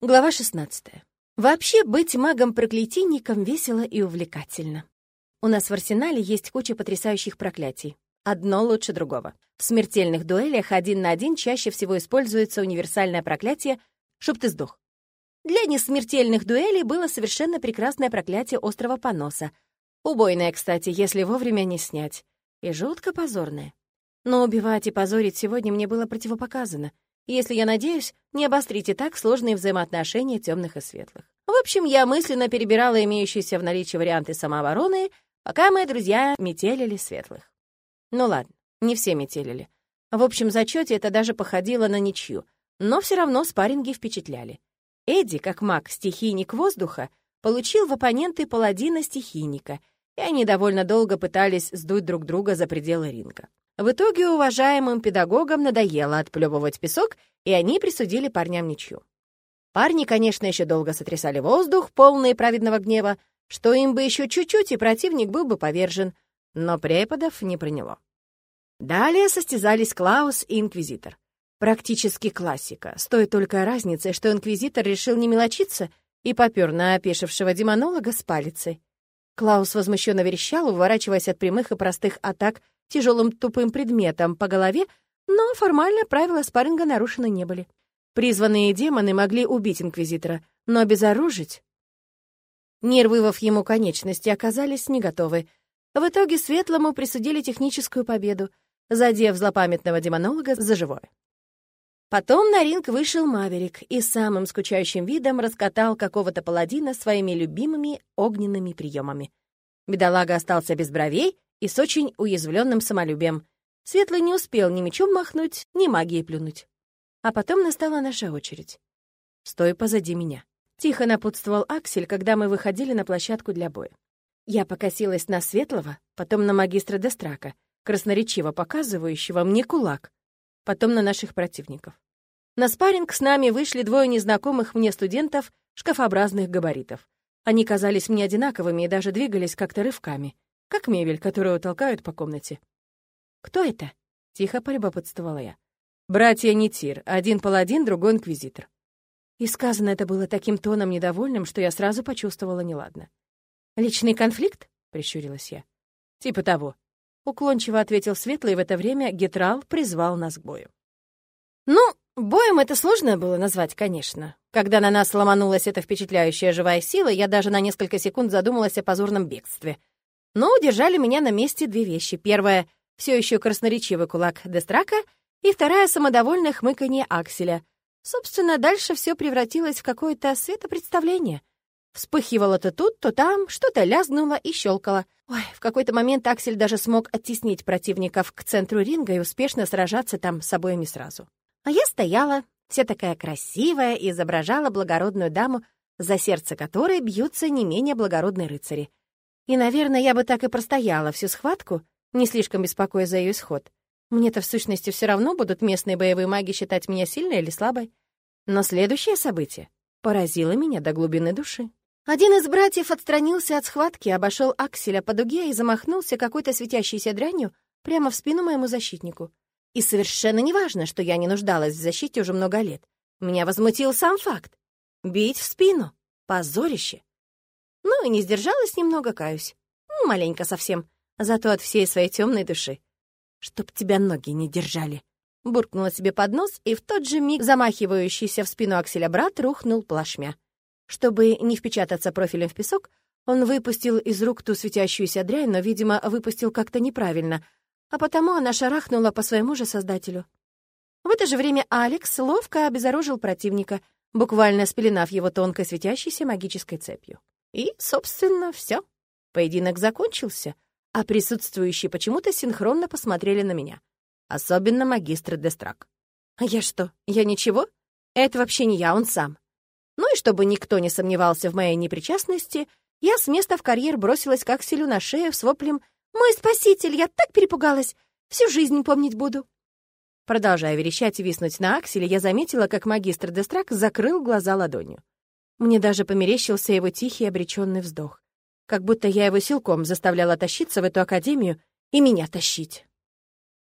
Глава 16. Вообще, быть магом-проклятийником весело и увлекательно. У нас в арсенале есть куча потрясающих проклятий. Одно лучше другого. В смертельных дуэлях один на один чаще всего используется универсальное проклятие «Чтоб ты сдох». Для несмертельных дуэлей было совершенно прекрасное проклятие острого поноса. Убойное, кстати, если вовремя не снять. И жутко позорное. Но убивать и позорить сегодня мне было противопоказано — если, я надеюсь, не обострите так сложные взаимоотношения темных и светлых. В общем, я мысленно перебирала имеющиеся в наличии варианты самообороны, пока мои друзья метелили светлых. Ну ладно, не все метелили. В общем зачете это даже походило на ничью, но все равно спарринги впечатляли. Эдди, как маг-стихийник воздуха, получил в оппоненты паладина-стихийника, и они довольно долго пытались сдуть друг друга за пределы ринга. В итоге уважаемым педагогам надоело отплевывать песок, и они присудили парням ничью. Парни, конечно, еще долго сотрясали воздух, полные праведного гнева, что им бы еще чуть-чуть, и противник был бы повержен, но преподов не приняло. Далее состязались Клаус и Инквизитор. Практически классика, с той только разницей, что Инквизитор решил не мелочиться и попер на опешившего демонолога с палицей. Клаус возмущенно верещал, уворачиваясь от прямых и простых атак тяжелым тупым предметом по голове, но формально правила спарринга нарушены не были. Призванные демоны могли убить Инквизитора, но обезоружить... Нервывав ему конечности, оказались не готовы. В итоге Светлому присудили техническую победу, задев злопамятного демонолога за живое. Потом на ринг вышел Маверик и самым скучающим видом раскатал какого-то паладина своими любимыми огненными приемами. Бедолага остался без бровей и с очень уязвленным самолюбием. Светлый не успел ни мечом махнуть, ни магией плюнуть. А потом настала наша очередь. «Стой позади меня», — тихо напутствовал Аксель, когда мы выходили на площадку для боя. Я покосилась на Светлого, потом на магистра Дестрака, красноречиво показывающего мне кулак, потом на наших противников. На спарринг с нами вышли двое незнакомых мне студентов шкафообразных габаритов. Они казались мне одинаковыми и даже двигались как-то рывками — как мебель, которую толкают по комнате. «Кто это?» — тихо полюбопытствовала я. «Братья Нитир, один паладин, другой инквизитор». И сказано это было таким тоном недовольным, что я сразу почувствовала неладно. «Личный конфликт?» — прищурилась я. «Типа того». Уклончиво ответил Светлый, и в это время Гетрал призвал нас к бою. «Ну, боем это сложно было назвать, конечно. Когда на нас ломанулась эта впечатляющая живая сила, я даже на несколько секунд задумалась о позорном бегстве — но удержали меня на месте две вещи. Первая — все еще красноречивый кулак Дестрака, и вторая — самодовольное хмыканье Акселя. Собственно, дальше все превратилось в какое-то светопредставление. Вспыхивало то тут, то там, что-то лязгнуло и щелкало. Ой, в какой-то момент Аксель даже смог оттеснить противников к центру ринга и успешно сражаться там с обоими сразу. А я стояла, вся такая красивая, и изображала благородную даму, за сердце которой бьются не менее благородные рыцари. И, наверное, я бы так и простояла всю схватку, не слишком беспокоясь за ее исход. Мне-то в сущности все равно будут местные боевые маги считать меня сильной или слабой. Но следующее событие поразило меня до глубины души. Один из братьев отстранился от схватки, обошел Акселя по дуге и замахнулся какой-то светящейся дрянью прямо в спину моему защитнику. И совершенно неважно, что я не нуждалась в защите уже много лет. Меня возмутил сам факт. Бить в спину. Позорище. Ну и не сдержалась немного, каюсь. Ну, маленько совсем. Зато от всей своей темной души. Чтоб тебя ноги не держали. Буркнула себе под нос, и в тот же миг замахивающийся в спину Акселя брат рухнул плашмя. Чтобы не впечататься профилем в песок, он выпустил из рук ту светящуюся дрянь, но, видимо, выпустил как-то неправильно, а потому она шарахнула по своему же создателю. В это же время Алекс ловко обезоружил противника, буквально спеленав его тонкой светящейся магической цепью. И, собственно, все. Поединок закончился, а присутствующие почему-то синхронно посмотрели на меня. Особенно магистр Дестрак. А я что, я ничего? Это вообще не я, он сам. Ну и чтобы никто не сомневался в моей непричастности, я с места в карьер бросилась как селю на шею с воплем «Мой спаситель, я так перепугалась! Всю жизнь помнить буду!» Продолжая верещать и виснуть на акселе, я заметила, как магистр Дестрак закрыл глаза ладонью. Мне даже померещился его тихий обреченный вздох. Как будто я его силком заставляла тащиться в эту академию и меня тащить.